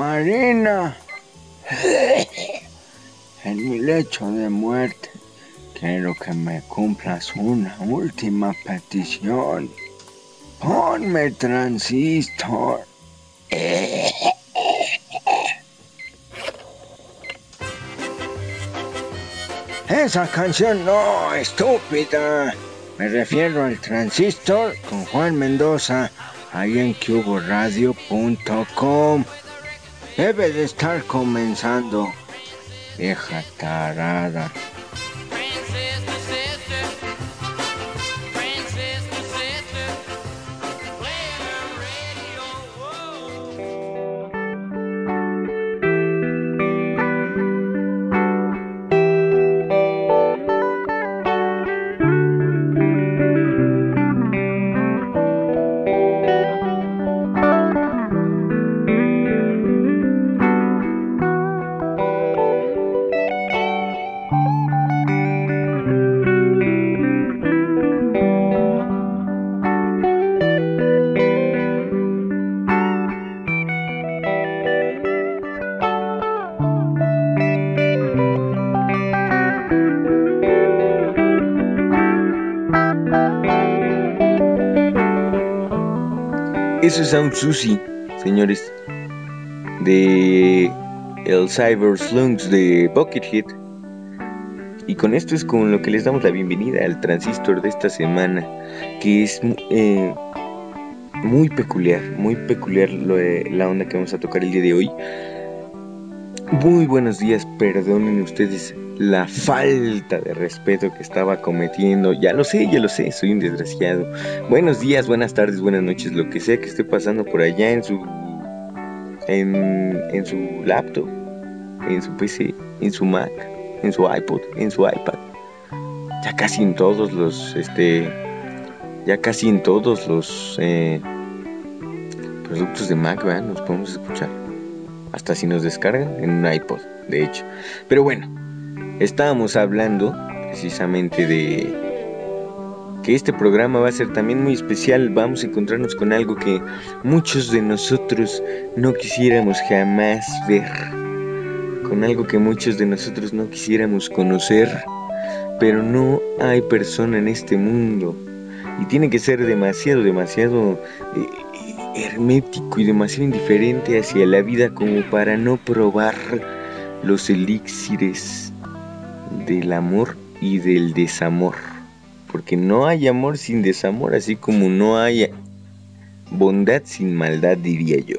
Marina, en mi lecho de muerte, quiero que me cumplas una última petición. Ponme transistor. Esa canción no, estúpida. Me refiero al transistor con Juan Mendoza, ahí en cuboradio.com. Debe de estar comenzando. Vieja tarada. Eso es Sound Susi, señores. De el Cyber Slunks de Buckethead. Y con esto es con lo que les damos la bienvenida al transistor de esta semana, que es eh, muy peculiar, muy peculiar la onda que vamos a tocar el día de hoy. Muy buenos días, perdonen ustedes la falta de respeto que estaba cometiendo. Ya lo sé, ya lo sé, soy un desgraciado. Buenos días, buenas tardes, buenas noches, lo que sea que esté pasando por allá en su en, en su laptop, en su PC, en su Mac, en su iPod, en su iPad. Ya casi en todos los este ya casi en todos los eh, productos de Mac. Nos podemos escuchar hasta si nos descargan en un iPod, de hecho. Pero bueno, estábamos hablando precisamente de que este programa va a ser también muy especial. Vamos a encontrarnos con algo que muchos de nosotros no quisiéramos jamás ver. Con algo que muchos de nosotros no quisiéramos conocer. Pero no hay persona en este mundo. Y tiene que ser demasiado, demasiado eh, hermético y demasiado indiferente hacia la vida como para no probar los elixires del amor y del desamor. Porque no hay amor sin desamor, así como no hay bondad sin maldad, diría yo.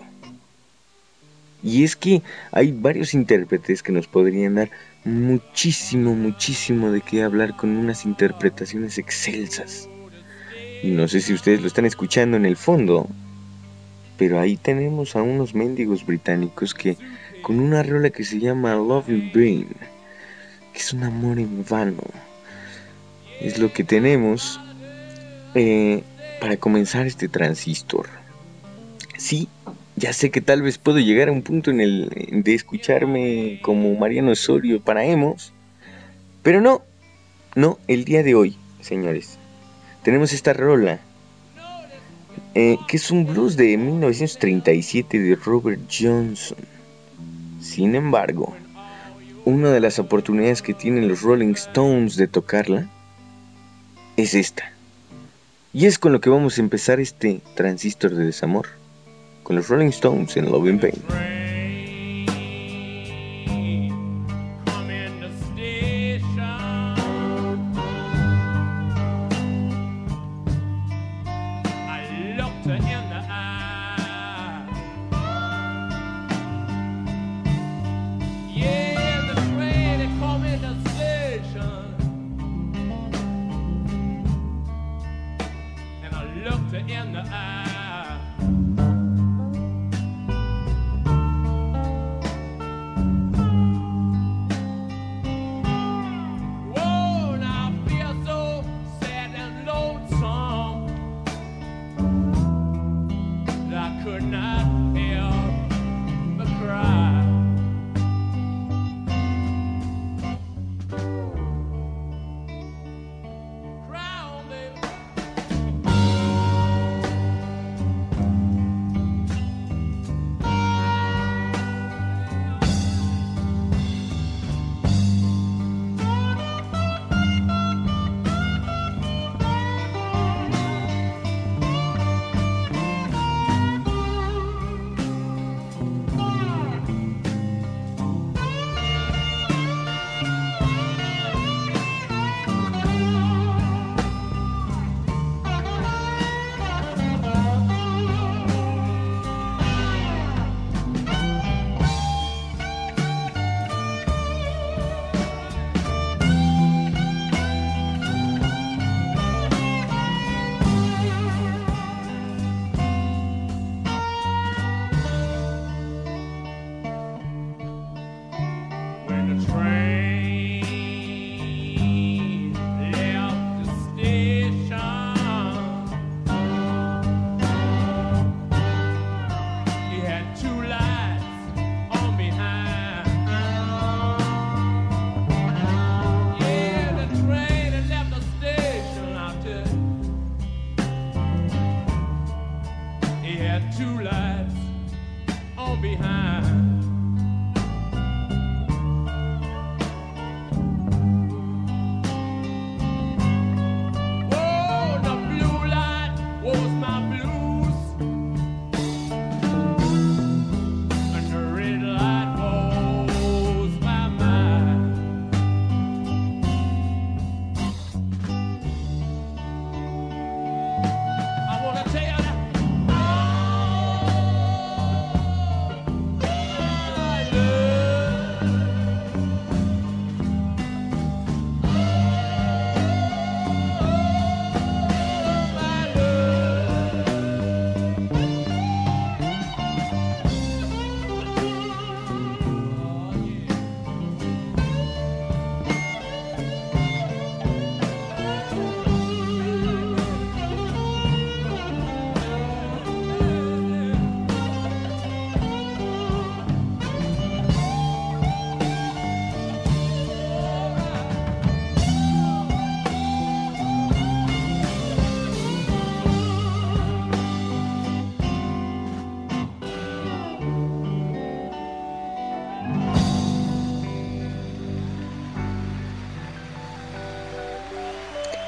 Y es que hay varios intérpretes que nos podrían dar muchísimo, muchísimo de qué hablar con unas interpretaciones excelsas. Y no sé si ustedes lo están escuchando en el fondo, pero ahí tenemos a unos mendigos británicos que con una rola que se llama Love in Brain, es un amor en vano, es lo que tenemos eh, para comenzar este transistor. Sí, ya sé que tal vez puedo llegar a un punto en el de escucharme como Mariano Osorio para Emos, pero no, no, el día de hoy, señores, tenemos esta rola eh, que es un blues de 1937 de Robert Johnson. Sin embargo, una de las oportunidades que tienen los Rolling Stones de tocarla es esta. Y es con lo que vamos a empezar este transistor de desamor, con los Rolling Stones en Love and Pain.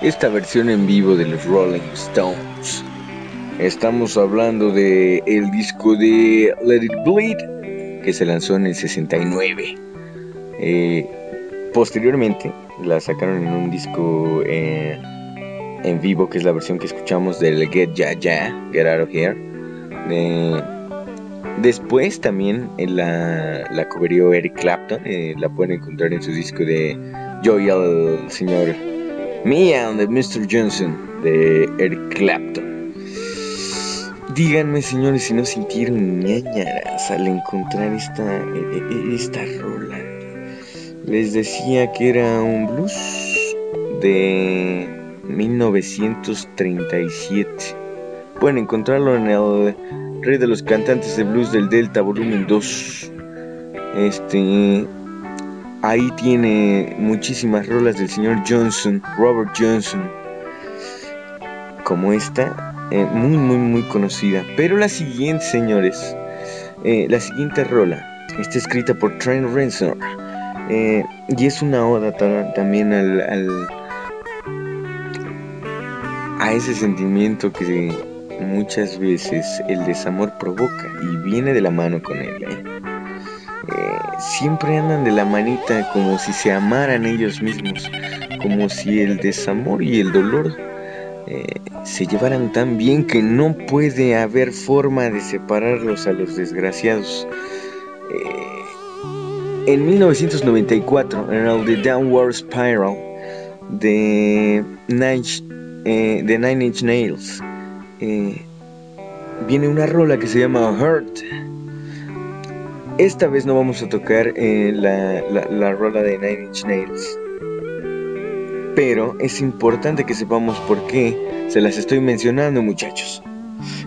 Esta versión en vivo de los Rolling Stones. Estamos hablando de el disco de Let It Bleed que se lanzó en el 69. Eh, posteriormente la sacaron en un disco eh, en vivo que es la versión que escuchamos del Get Ya Ya, Get Out of Here. después también la, la Eric Clapton, eh, la pueden encontrar en su disco de Joy el señor me and Mr. Johnson de Eric Clapton. Díganme, señores, si no sintieron ñañaras al encontrar esta, e, e, esta rola. Les decía que era un blues de 1937. Pueden encontrarlo en el Rey de los Cantantes de Blues del Delta, volumen 2. Este Ahí tiene muchísimas rolas del señor Johnson, Robert Johnson, como esta, eh, muy, muy, muy conocida. Pero la siguiente, señores, eh, la siguiente rola está escrita por Trent Reznor eh, y es una oda también al, a ese sentimiento que muchas veces el desamor provoca y viene de la mano con él siempre andan de la manita como si se amaran ellos mismos, como si el desamor y el dolor eh, se llevaran tan bien que no puede haber forma de separarlos a los desgraciados. Eh, en 1994, en el The Downward Spiral de Nine, eh, de Nine Inch Nails, viene una rola que se llama Hurt esta vez no vamos a tocar eh, la, rola de Nine Inch Nails. Pero es importante que sepamos por qué se las estoy mencionando, muchachos.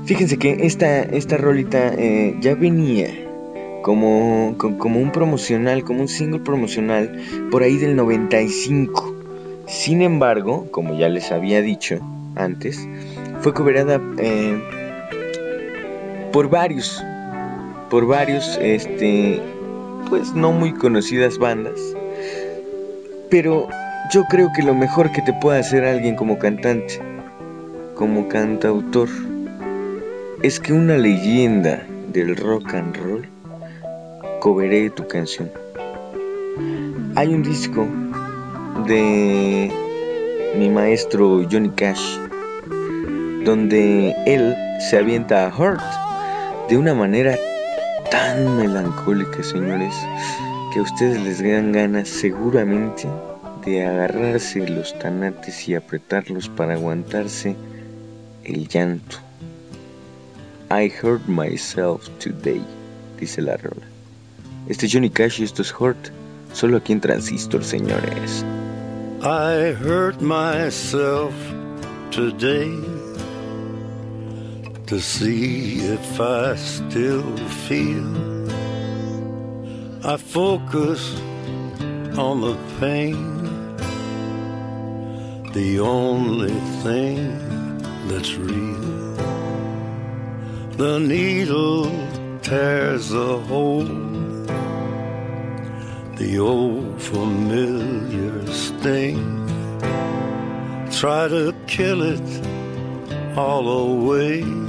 Fíjense que esta, esta rolita eh, ya venía como, como un promocional, como un single promocional por ahí del 95. Sin embargo, como ya les había dicho antes, fue cobrada eh, por varios por varios, este, pues no muy conocidas bandas. Pero yo creo que lo mejor que te puede hacer alguien como cantante, como cantautor, es que una leyenda del rock and roll coveré tu canción. Hay un disco de mi maestro Johnny Cash donde él se avienta a Hurt de una manera tan melancólica, señores, que a ustedes les dan ganas seguramente de agarrarse los tanates y apretarlos para aguantarse el llanto. I hurt myself today, dice la rola. Este Johnny Cash y esto es Hurt, solo aquí en Transistor, señores. I hurt myself today. To see if I still feel. I focus on the pain, the only thing that's real. The needle tears a hole. The old familiar sting. Try to kill it all away.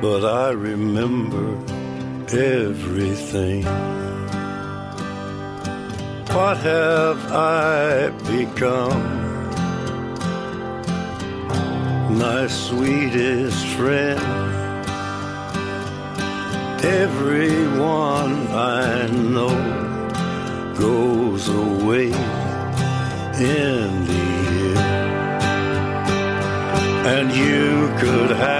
But I remember everything. What have I become? My sweetest friend. Everyone I know goes away in the end. And you could have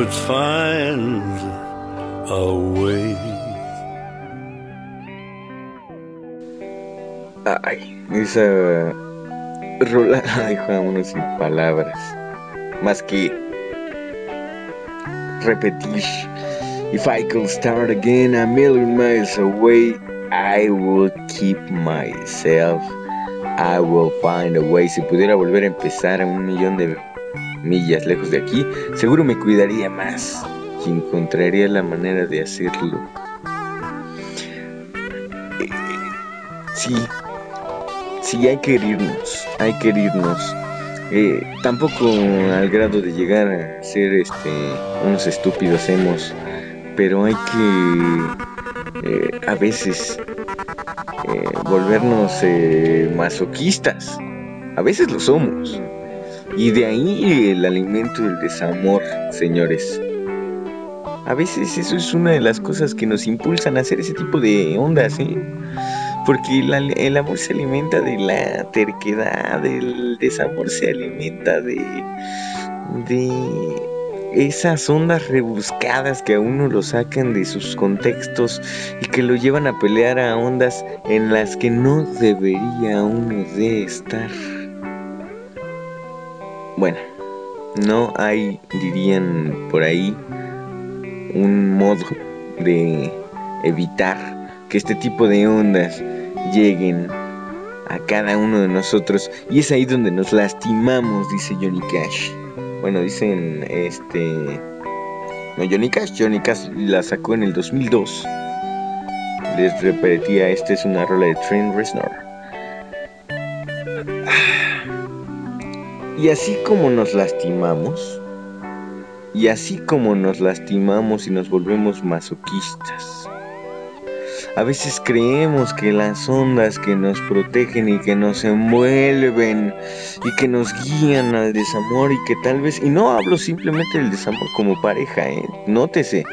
would find a way. Ay, esa rola la uno sin palabras. Más que repetir. If I could start again a million miles away, I would keep myself. I will find a way. Si pudiera volver a empezar a un millón de millas lejos de aquí, seguro me cuidaría más y encontraría la manera de hacerlo. Sí, sí, hay que herirnos, hay que herirnos. Eh, tampoco al grado de llegar a ser este, unos estúpidos hemos, pero hay que eh, a veces eh, volvernos masoquistas. A veces lo somos. Y de ahí el alimento del desamor, señores. A veces eso es una de las cosas que nos impulsan a hacer ese tipo de ondas, ¿eh? Porque el amor se alimenta de la terquedad, el desamor se alimenta de, de esas ondas rebuscadas que a uno lo sacan de sus contextos y que lo llevan a pelear a ondas en las que no debería uno de estar. Bueno, no hay, dirían por ahí, un modo de evitar que este tipo de ondas lleguen a cada uno de nosotros y es ahí donde nos lastimamos, dice Johnny Cash. Bueno, dicen este no Johnny Cash, Johnny Cash la sacó en el 2002. Les repetía, esta es una rola de Trent Reznor. Y así como nos lastimamos, y así como nos lastimamos y nos volvemos masoquistas, A veces creemos que las ondas que nos protegen y que nos envuelven y que nos guían al desamor y que tal vez, y no hablo simplemente del desamor como pareja, ¿eh? nótese,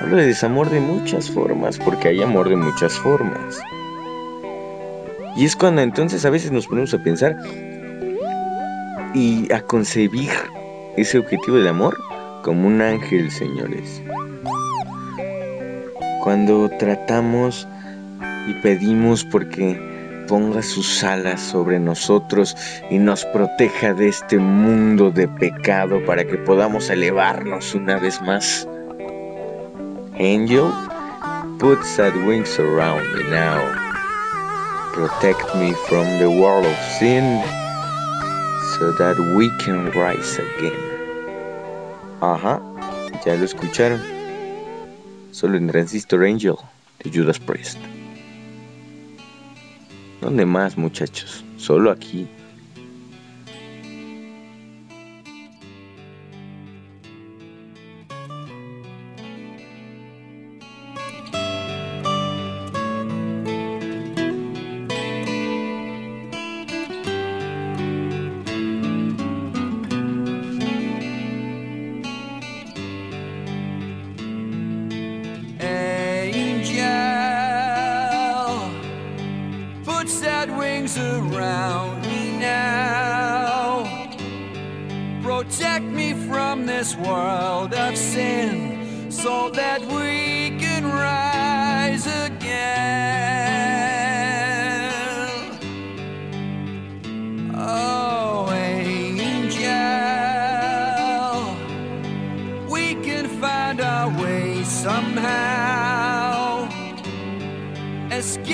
hablo de desamor de muchas formas, porque hay amor de muchas formas. Y es cuando entonces a veces nos ponemos a pensar y a concebir ese objetivo del amor como un ángel, señores. Cuando tratamos y pedimos porque ponga sus alas sobre nosotros y nos proteja de este mundo de pecado para que podamos elevarnos una vez más. Angel, put sad wings around me now. Protect me from the world of sin so that we can rise again. Ajá, ya lo escucharon. Solo en Transistor Angel de Judas Priest. ¿Dónde más, muchachos? Solo aquí. put sad wings around me now. Protect me from this world of sin so that we can rise again. Oh, angel, we can find our way somehow. Escape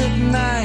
at night.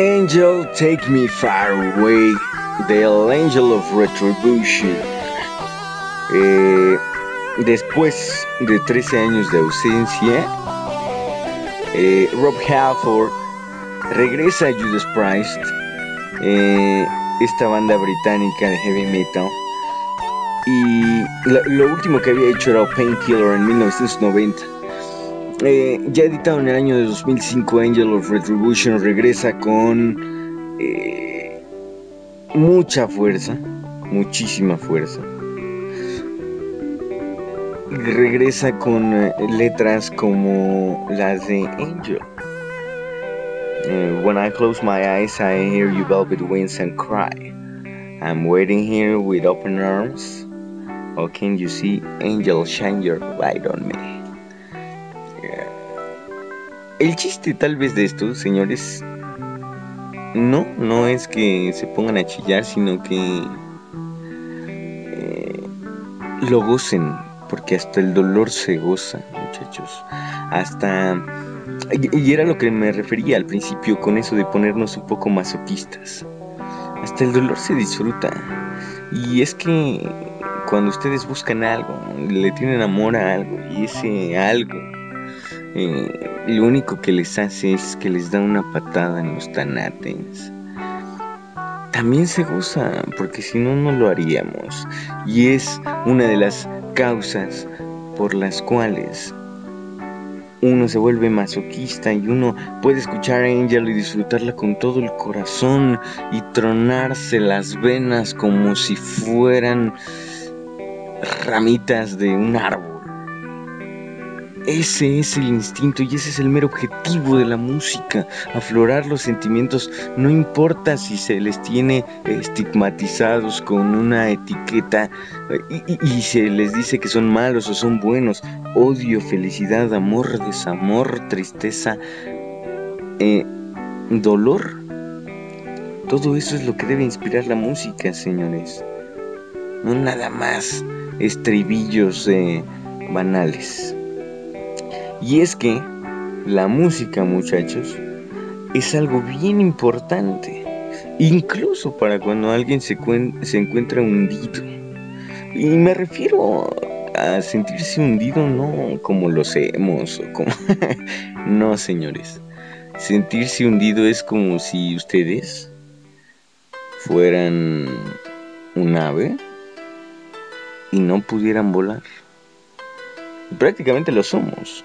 Angel, take me far away, the angel of retribution. Eh, después de 13 años de ausencia, eh, Rob Halford regresa a Judas Priest, eh, esta banda británica de heavy metal. Y lo, último que había hecho era Painkiller en 1990. Eh, ya editado en el año de 2005, Angel of Retribution regresa con eh, mucha fuerza, muchísima fuerza. Regresa con eh, letras como las de Angel. when I close my eyes, I hear you velvet wings and cry. I'm waiting here with open arms. How can you see Angel shine your light on me? El chiste tal vez de esto, señores, no, no es que se pongan a chillar, sino que eh, lo gocen, porque hasta el dolor se goza, muchachos. Hasta... Y era lo que me refería al principio con eso de ponernos un poco masoquistas. Hasta el dolor se disfruta. Y es que cuando ustedes buscan algo, le tienen amor a algo, y ese algo eh, lo único que les hace es que les da una patada en los tanates. También se goza, porque si no, no lo haríamos. Y es una de las causas por las cuales uno se vuelve masoquista y uno puede escuchar a Angel y disfrutarla con todo el corazón y tronarse las venas como si fueran ramitas de un árbol. Ese es el instinto y ese es el mero objetivo de la música, aflorar los sentimientos, no importa si se les tiene estigmatizados con una etiqueta y, se les dice que son malos o son buenos, odio, felicidad, amor, desamor, tristeza, eh, dolor. Todo eso es lo que debe inspirar la música, señores. No nada más estribillos eh, banales. Y es que la música, muchachos, es algo bien importante, incluso para cuando alguien se, encuentra hundido. Y me refiero a sentirse hundido no como lo hemos no, señores. Sentirse hundido es como si ustedes fueran un ave y no pudieran volar. Prácticamente lo somos.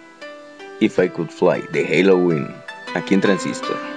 If I Could Fly de Halloween, aquí en Transistor.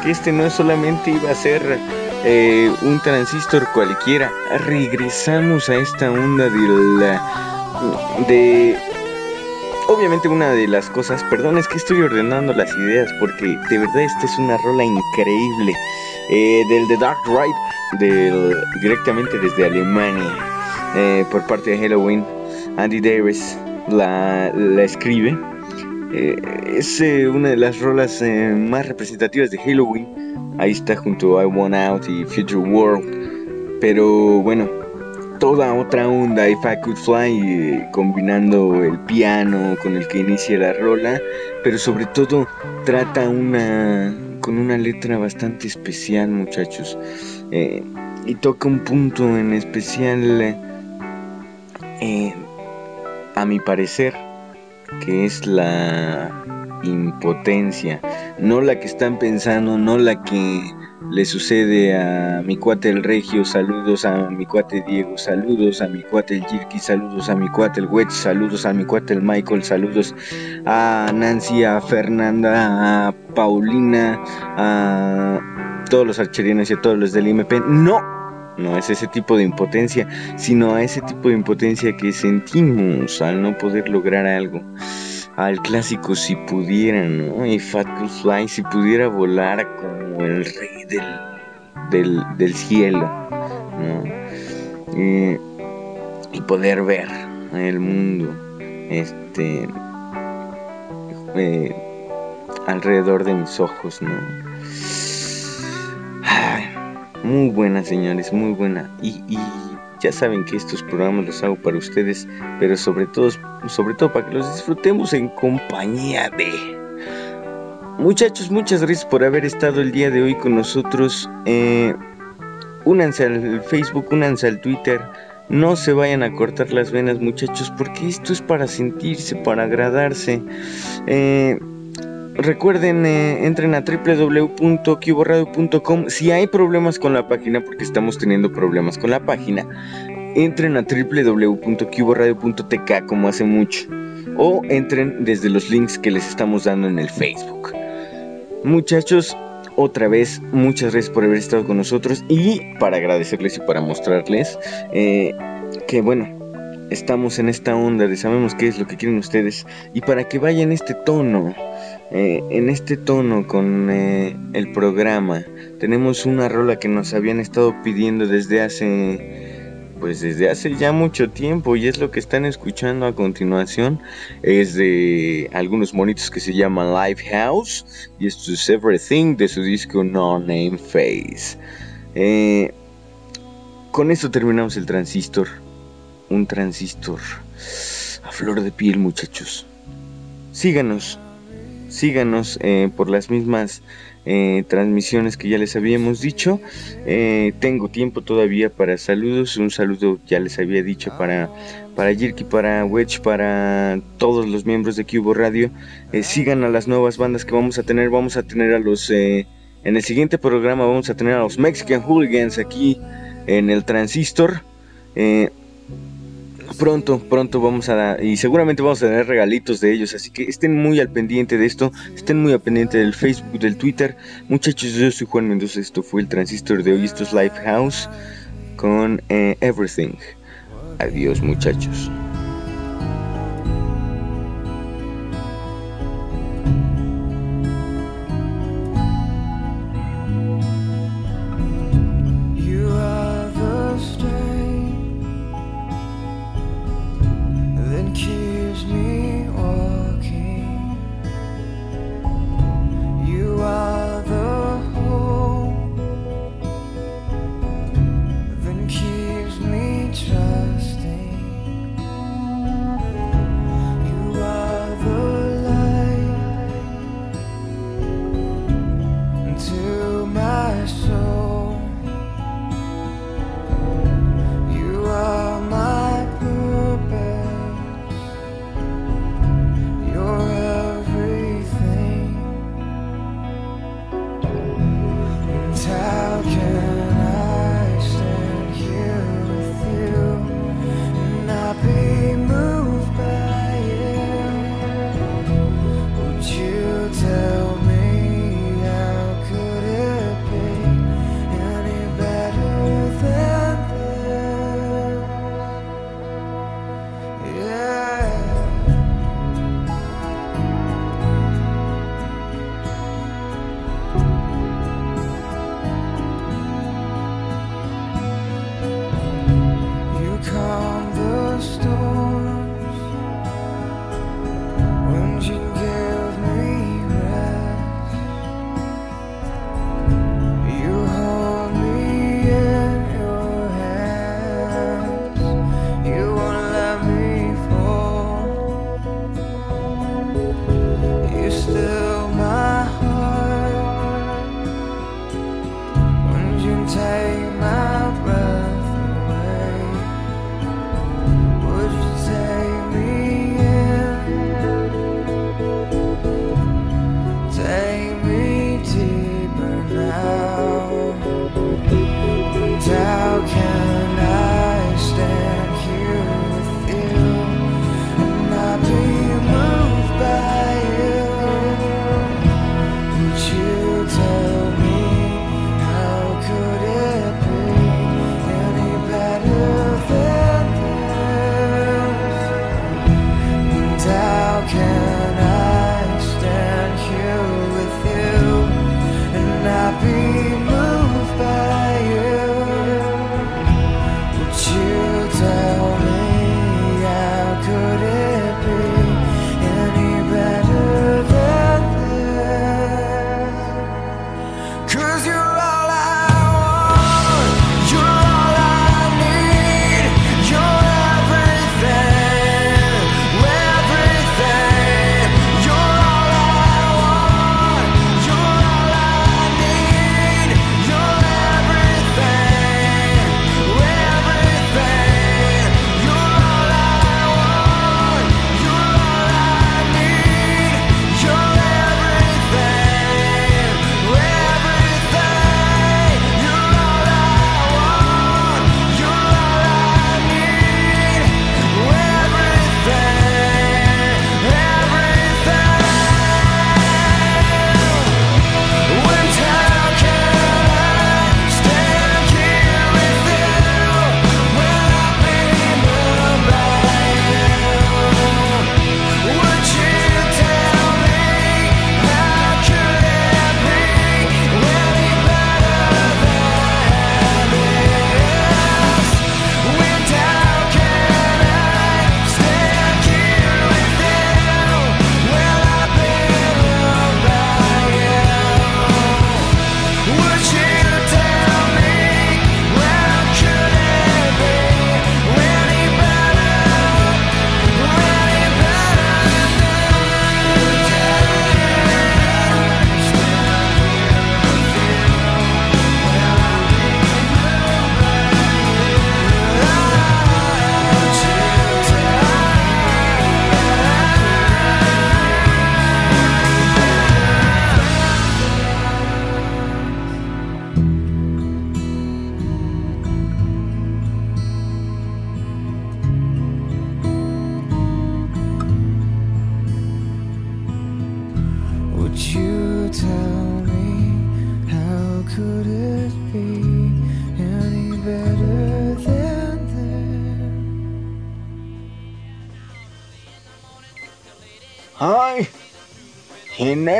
Que este no solamente iba a ser eh, un transistor cualquiera. Regresamos a esta onda de de obviamente una de las cosas, perdón, es que estoy ordenando las ideas porque de verdad esta es una rola increíble. Eh, del The Dark Ride, del, directamente desde Alemania, eh, por parte de Halloween. Andy Davis la, la escribe. Eh, es una de las rolas más representativas de Halloween. Ahí está junto a I Want Out y Future World. Pero bueno, toda otra onda, If I Could Fly, eh, combinando el piano con el que inicia la rola, pero sobre todo trata una con una letra bastante especial, muchachos, eh, y toca un punto en especial, eh, a mi parecer, que es la impotencia, no la que están pensando, no la que le sucede a mi cuate el Regio, saludos a mi cuate Diego, saludos a mi cuate el Jirki, saludos a mi cuate el Wedge, saludos a mi cuate el Michael, saludos a Nancy, a Fernanda, a Paulina, a todos los archerianos y a todos los del IMP. No, no es ese tipo de impotencia, sino ese tipo de impotencia que sentimos al no poder lograr algo al clásico si pudiera, ¿no? Y Fat Fly si pudiera volar como el rey del, del, cielo, ¿no? Y, poder ver el mundo, este, eh, alrededor de mis ojos, ¿no? Muy buena, señores, muy buena. y ya saben que estos programas los hago para ustedes, pero sobre todo, sobre todo para que los disfrutemos en compañía de... Muchachos, muchas gracias por haber estado el día de hoy con nosotros. Eh, únanse al Facebook, únanse al Twitter. No se vayan a cortar las venas, muchachos, porque esto es para sentirse, para agradarse. Eh, Recuerden, eh, entren a www.cuboradio.com. Si hay problemas con la página, porque estamos teniendo problemas con la página, entren a www.cuboradio.tk como hace mucho. O entren desde los links que les estamos dando en el Facebook. Muchachos, otra vez, muchas gracias por haber estado con nosotros y para agradecerles y para mostrarles eh, que, bueno, estamos en esta onda de sabemos qué es lo que quieren ustedes y para que vayan este tono eh, en este tono con eh, el programa tenemos una rola que nos habían estado pidiendo desde hace pues desde hace ya mucho tiempo y es lo que están escuchando a continuación. Es de algunos monitos que se llaman Live House y esto es Everything de su disco No Name Face. Eh, con esto terminamos el transistor un transistor a flor de piel muchachos. Síganos síganos eh, por las mismas eh, transmisiones que ya les habíamos dicho. Eh, tengo tiempo todavía para saludos. Un saludo ya les había dicho para, para Jirki, para Wedge, para todos los miembros de Cubo Radio. sigan a las nuevas bandas que vamos a tener. Vamos a tener a los... en el siguiente programa vamos a tener a los Mexican Hooligans aquí en el Transistor pronto, pronto vamos a y seguramente vamos a tener regalitos de ellos, así que estén muy al pendiente de esto, estén muy al pendiente del Facebook, del Twitter. Muchachos, yo soy Juan Mendoza, esto fue el transistor de hoy, esto es Lifehouse con eh, Everything. Adiós muchachos.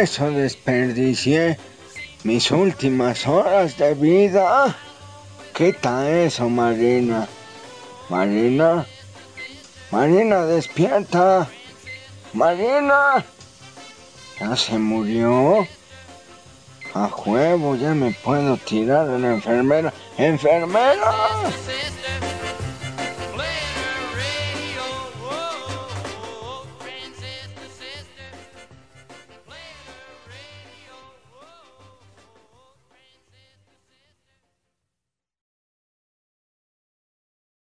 Eso desperdicié mis últimas horas de vida. Quita eso, Marina. Marina. Marina, despierta. Marina. ¿Ya se murió? A huevo, ya me puedo tirar a la enfermera. ¡Enfermera!